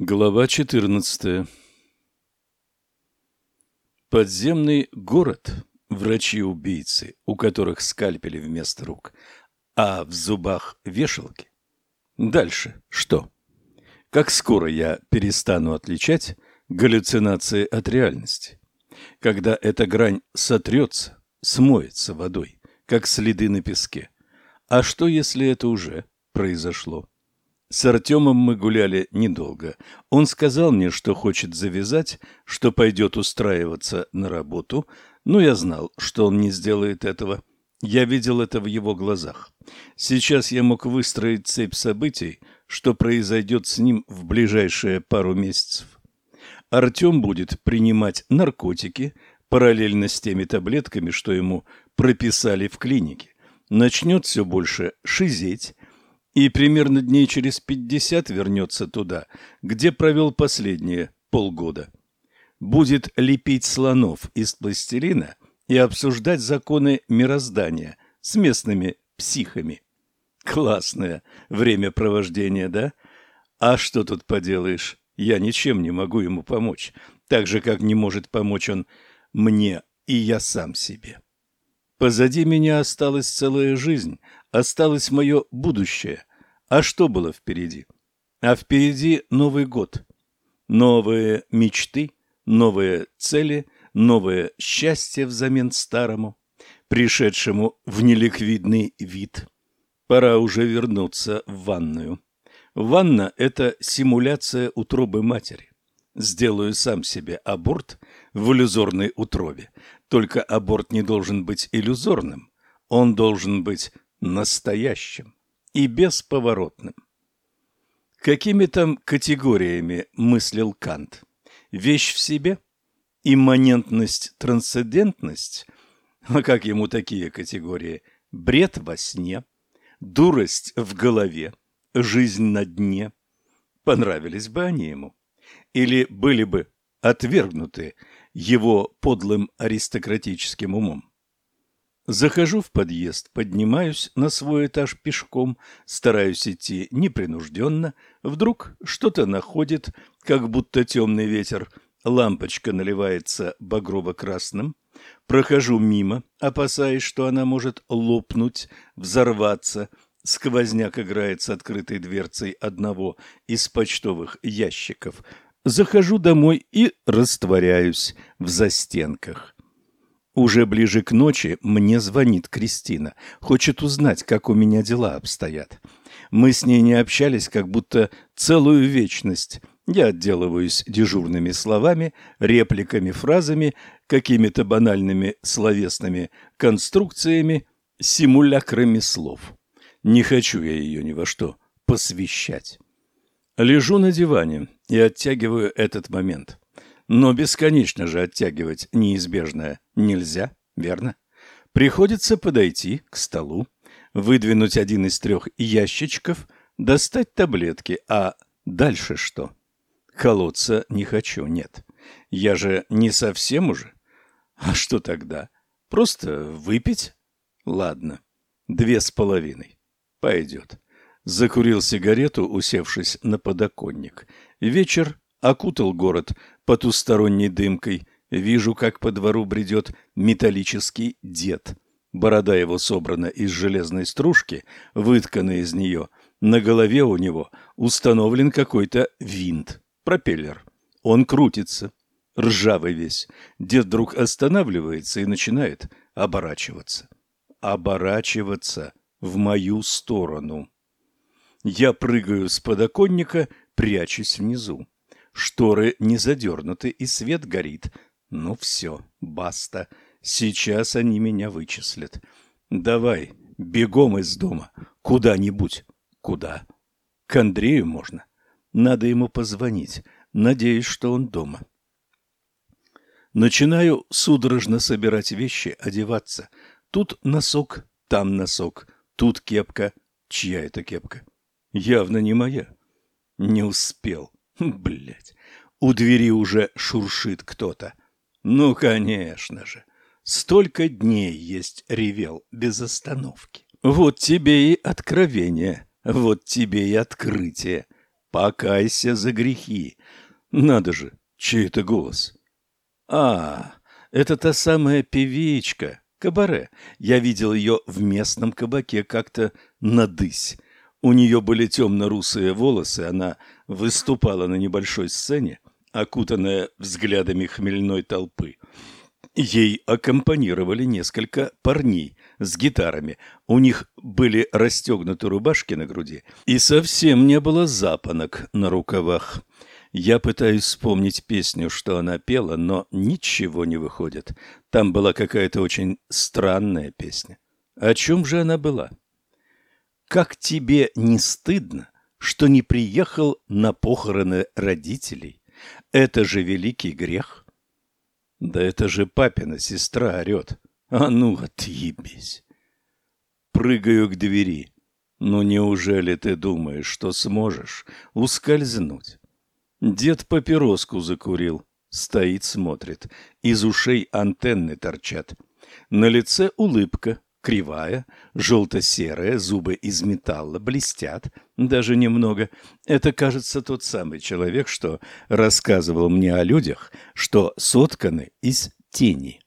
Глава 14 Подземный город, врачи-убийцы, у которых скальпели вместо рук, а в зубах вешалки. Дальше что? Как скоро я перестану отличать галлюцинации от реальности? Когда эта грань сотрется, смоется водой, как следы на песке. А что, если это уже произошло? С Артемом мы гуляли недолго. Он сказал мне, что хочет завязать, что пойдет устраиваться на работу, но я знал, что он не сделает этого. Я видел это в его глазах. Сейчас я мог выстроить цепь событий, что произойдет с ним в ближайшие пару месяцев. Артем будет принимать наркотики параллельно с теми таблетками, что ему прописали в клинике. Начнет все больше шизеть, и примерно дней через пятьдесят вернется туда, где провел последние полгода. Будет лепить слонов из пластилина и обсуждать законы мироздания с местными психами. Классное времяпровождение, да? А что тут поделаешь? Я ничем не могу ему помочь, так же, как не может помочь он мне и я сам себе. Позади меня осталась целая жизнь, осталось мое будущее, а что было впереди? А впереди Новый год. Новые мечты, новые цели, новое счастье взамен старому, пришедшему в неликвидный вид. Пора уже вернуться в ванную. Ванна – это симуляция утробы матери. Сделаю сам себе аборт в иллюзорной утробе. Только аборт не должен быть иллюзорным. Он должен быть настоящим и бесповоротным. Какими там категориями мыслил Кант? Вещь в себе? Имманентность, трансцендентность? А как ему такие категории? Бред во сне, дурость в голове, жизнь на дне. Понравились бы они ему? Или были бы отвергнуты его подлым аристократическим умом? Захожу в подъезд, поднимаюсь на свой этаж пешком, стараюсь идти непринужденно. Вдруг что-то находит, как будто темный ветер. Лампочка наливается багрово-красным. Прохожу мимо, опасаясь, что она может лопнуть, взорваться. Сквозняк играет с открытой дверцей одного из почтовых ящиков. Захожу домой и растворяюсь в застенках. Уже ближе к ночи мне звонит Кристина. Хочет узнать, как у меня дела обстоят. Мы с ней не общались как будто целую вечность. Я отделываюсь дежурными словами, репликами, фразами, какими-то банальными словесными конструкциями, симулякрами слов. Не хочу я ее ни во что посвящать. Лежу на диване и оттягиваю этот момент. Но бесконечно же оттягивать неизбежное нельзя, верно? Приходится подойти к столу, выдвинуть один из трех ящичков, достать таблетки, а дальше что? Колоться не хочу, нет. Я же не совсем уже. А что тогда? Просто выпить? Ладно, две с половиной. Пойдет. Закурил сигарету, усевшись на подоконник. Вечер окутал город потусторонней дымкой. Вижу, как по двору бредет металлический дед. Борода его собрана из железной стружки, выткана из нее. На голове у него установлен какой-то винт, пропеллер. Он крутится, ржавый весь. Дед вдруг останавливается и начинает оборачиваться. Оборачиваться в мою сторону. Я прыгаю с подоконника, прячусь внизу. Шторы не задернуты, и свет горит. Ну все, баста. Сейчас они меня вычислят. Давай, бегом из дома. Куда-нибудь. Куда? К Андрею можно. Надо ему позвонить. Надеюсь, что он дома. Начинаю судорожно собирать вещи, одеваться. Тут носок, там носок, тут кепка. Чья это кепка? Явно не моя. Не успел. Блять, у двери уже шуршит кто-то. Ну, конечно же. Столько дней есть ревел без остановки. Вот тебе и откровение, вот тебе и открытие. покайся за грехи. Надо же, чей это голос? А, это та самая певичка, кабаре. Я видел ее в местном кабаке как-то надысь. У нее были темно-русые волосы, она выступала на небольшой сцене, окутанная взглядами хмельной толпы. Ей аккомпанировали несколько парней с гитарами. У них были расстегнуты рубашки на груди, и совсем не было запонок на рукавах. Я пытаюсь вспомнить песню, что она пела, но ничего не выходит. Там была какая-то очень странная песня. О чем же она была? Как тебе не стыдно, что не приехал на похороны родителей? Это же великий грех. Да это же папина сестра орет. А ну, отъебись. Прыгаю к двери. Ну неужели ты думаешь, что сможешь ускользнуть? Дед папироску закурил. Стоит, смотрит. Из ушей антенны торчат. На лице улыбка, кривая, желто-серая, зубы из металла блестят, даже немного. Это, кажется, тот самый человек, что рассказывал мне о людях, что сотканы из тени.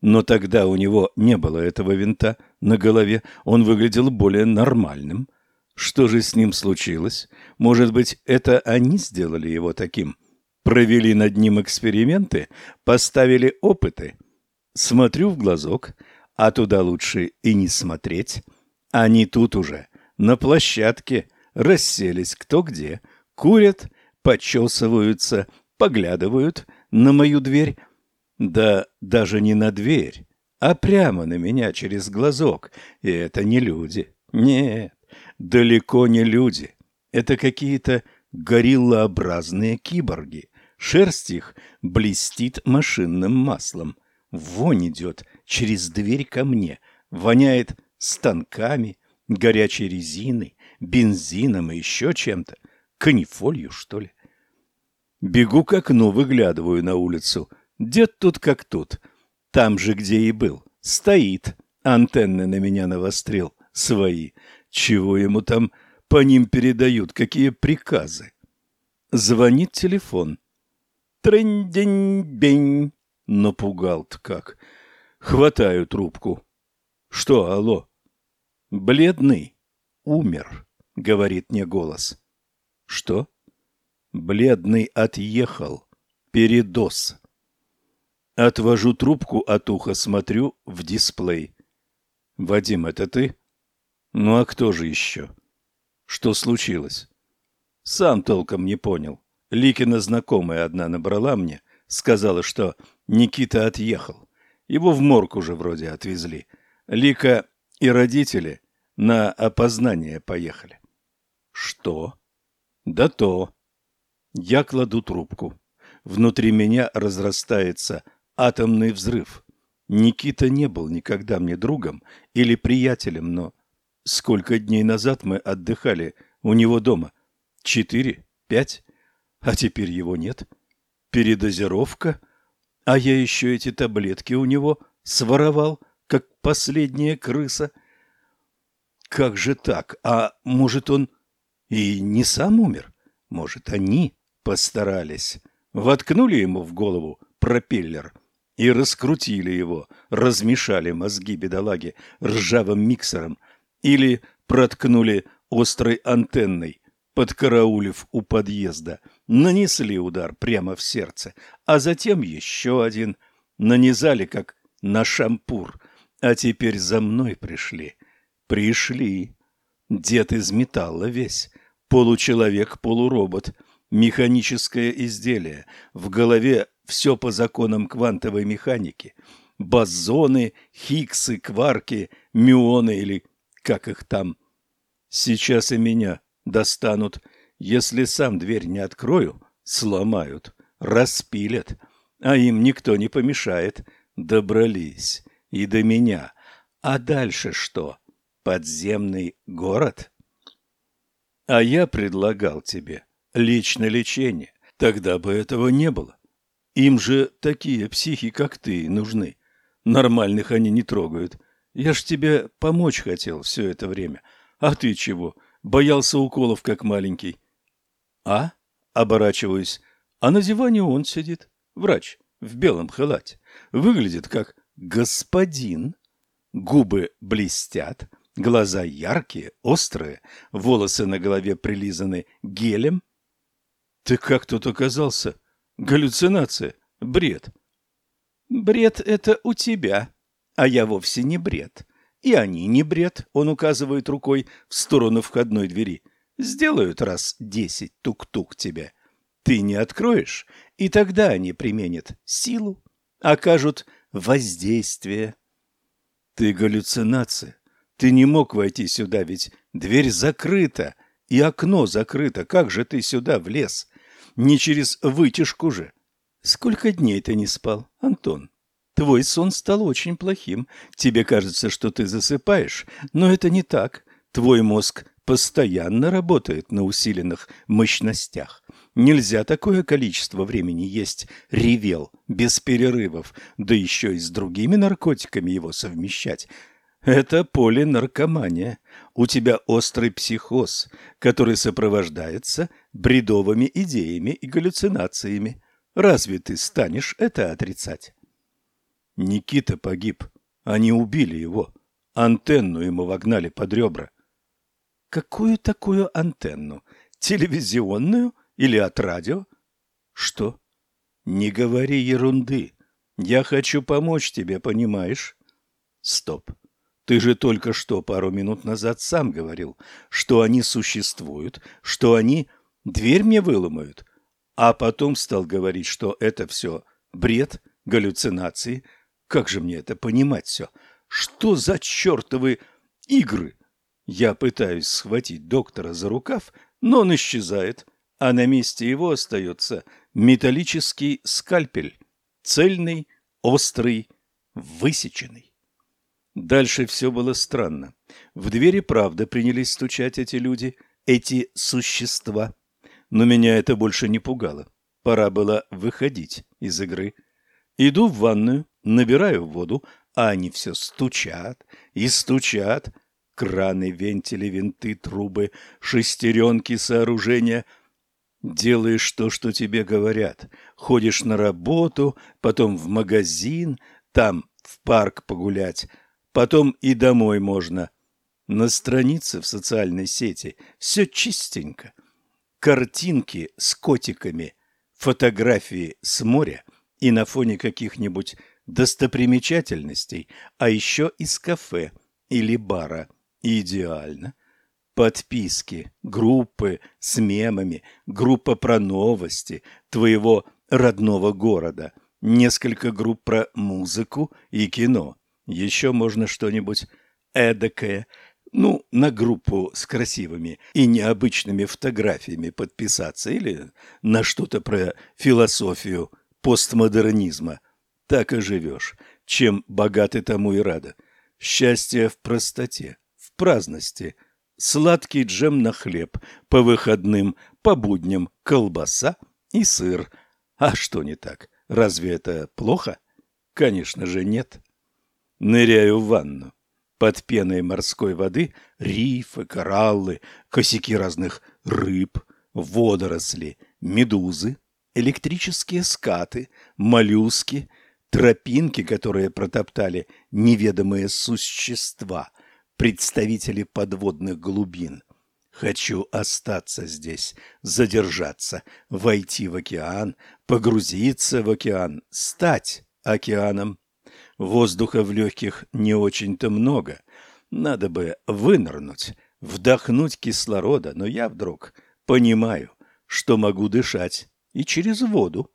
Но тогда у него не было этого винта на голове, он выглядел более нормальным. Что же с ним случилось? Может быть, это они сделали его таким? Провели над ним эксперименты, поставили опыты? Смотрю в глазок — а туда лучше и не смотреть. Они тут уже, на площадке, расселись кто где, курят, почесываются, поглядывают на мою дверь. Да даже не на дверь, а прямо на меня через глазок. И это не люди. Нет, далеко не люди. Это какие-то гориллообразные киборги. Шерсть их блестит машинным маслом. Вонь идет через дверь ко мне, воняет станками, горячей резиной, бензином и еще чем-то. Канифолью, что ли? Бегу к окну, выглядываю на улицу. Дед тут как тут. Там же, где и был. Стоит. Антенны на меня навострил. Свои. Чего ему там по ним передают? Какие приказы? Звонит телефон. Трынь-день-бень. Напугал-то как. Хватаю трубку. Что, алло? Бледный. Умер, говорит мне голос. Что? Бледный отъехал. Передоз. Отвожу трубку от уха, смотрю в дисплей. Вадим, это ты? Ну а кто же еще? Что случилось? Сам толком не понял. Ликина знакомая одна набрала мне, сказала, что Никита отъехал. Его в морг уже вроде отвезли. Лика и родители на опознание поехали. Что? Да то. Я кладу трубку. Внутри меня разрастается атомный взрыв. Никита не был никогда мне другом или приятелем, но сколько дней назад мы отдыхали у него дома? Четыре? Пять? А теперь его нет? Передозировка? А я еще эти таблетки у него своровал, как последняя крыса. Как же так? А может, он и не сам умер? Может, они постарались? Воткнули ему в голову пропеллер и раскрутили его, размешали мозги бедолаги ржавым миксером или проткнули острой антенной, подкараулив у подъезда, нанесли удар прямо в сердце, а затем еще один, нанизали как на шампур, а теперь за мной пришли. Пришли. Дед из металла весь, получеловек, полуробот, механическое изделие, в голове все по законам квантовой механики, бозоны, хиггсы, кварки, мюоны или как их там. Сейчас и меня достанут. Если сам дверь не открою, сломают, распилят, а им никто не помешает. Добрались и до меня. А дальше что? Подземный город? А я предлагал тебе личное лечение. Тогда бы этого не было. Им же такие психи, как ты, нужны. Нормальных они не трогают. Я ж тебе помочь хотел все это время. А ты чего? Боялся уколов, как маленький. А? Оборачиваюсь. А на диване он сидит. Врач в белом халате. Выглядит как господин. Губы блестят, глаза яркие, острые, волосы на голове прилизаны гелем. Ты как тут оказался? Галлюцинация, бред. Бред это у тебя, а я вовсе не бред. И они не бред, он указывает рукой в сторону входной двери. Сделают раз десять тук-тук тебе. Ты не откроешь, и тогда они применят силу, окажут воздействие. Ты галлюцинация. Ты не мог войти сюда, ведь дверь закрыта, и окно закрыто. Как же ты сюда влез? Не через вытяжку же. Сколько дней ты не спал, Антон? Твой сон стал очень плохим. Тебе кажется, что ты засыпаешь, но это не так. Твой мозг постоянно работает на усиленных мощностях. Нельзя такое количество времени есть ревел без перерывов, да еще и с другими наркотиками его совмещать. Это полинаркомания. У тебя острый психоз, который сопровождается бредовыми идеями и галлюцинациями. Разве ты станешь это отрицать? Никита погиб. Они убили его. Антенну ему вогнали под ребра. Какую такую антенну? Телевизионную или от радио? Что? Не говори ерунды. Я хочу помочь тебе, понимаешь? Стоп. Ты же только что пару минут назад сам говорил, что они существуют, что они дверь мне выломают, а потом стал говорить, что это все бред, галлюцинации, как же мне это понимать все? Что за чертовы игры? Я пытаюсь схватить доктора за рукав, но он исчезает, а на месте его остается металлический скальпель, цельный, острый, высеченный. Дальше все было странно. В двери правда принялись стучать эти люди, эти существа. Но меня это больше не пугало. Пора было выходить из игры. Иду в ванную, Набираю воду, а они все стучат и стучат. Краны, вентили, винты, трубы, шестеренки, сооружения. Делаешь то, что тебе говорят. Ходишь на работу, потом в магазин, там в парк погулять, потом и домой можно. На странице в социальной сети все чистенько. Картинки с котиками, фотографии с моря и на фоне каких-нибудь достопримечательностей, а еще из кафе или бара. Идеально. Подписки, группы с мемами, группа про новости твоего родного города, несколько групп про музыку и кино. Еще можно что-нибудь эдакое, ну, на группу с красивыми и необычными фотографиями подписаться или на что-то про философию постмодернизма так и живешь. Чем богаты, тому и рада. Счастье в простоте, в праздности. Сладкий джем на хлеб, по выходным, по будням колбаса и сыр. А что не так? Разве это плохо? Конечно же нет. Ныряю в ванну. Под пеной морской воды рифы, кораллы, косяки разных рыб, водоросли, медузы, электрические скаты, моллюски — тропинки, которые протоптали неведомые существа, представители подводных глубин. Хочу остаться здесь, задержаться, войти в океан, погрузиться в океан, стать океаном. Воздуха в легких не очень-то много. Надо бы вынырнуть, вдохнуть кислорода, но я вдруг понимаю, что могу дышать и через воду.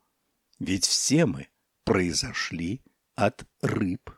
Ведь все мы произошли от рыб.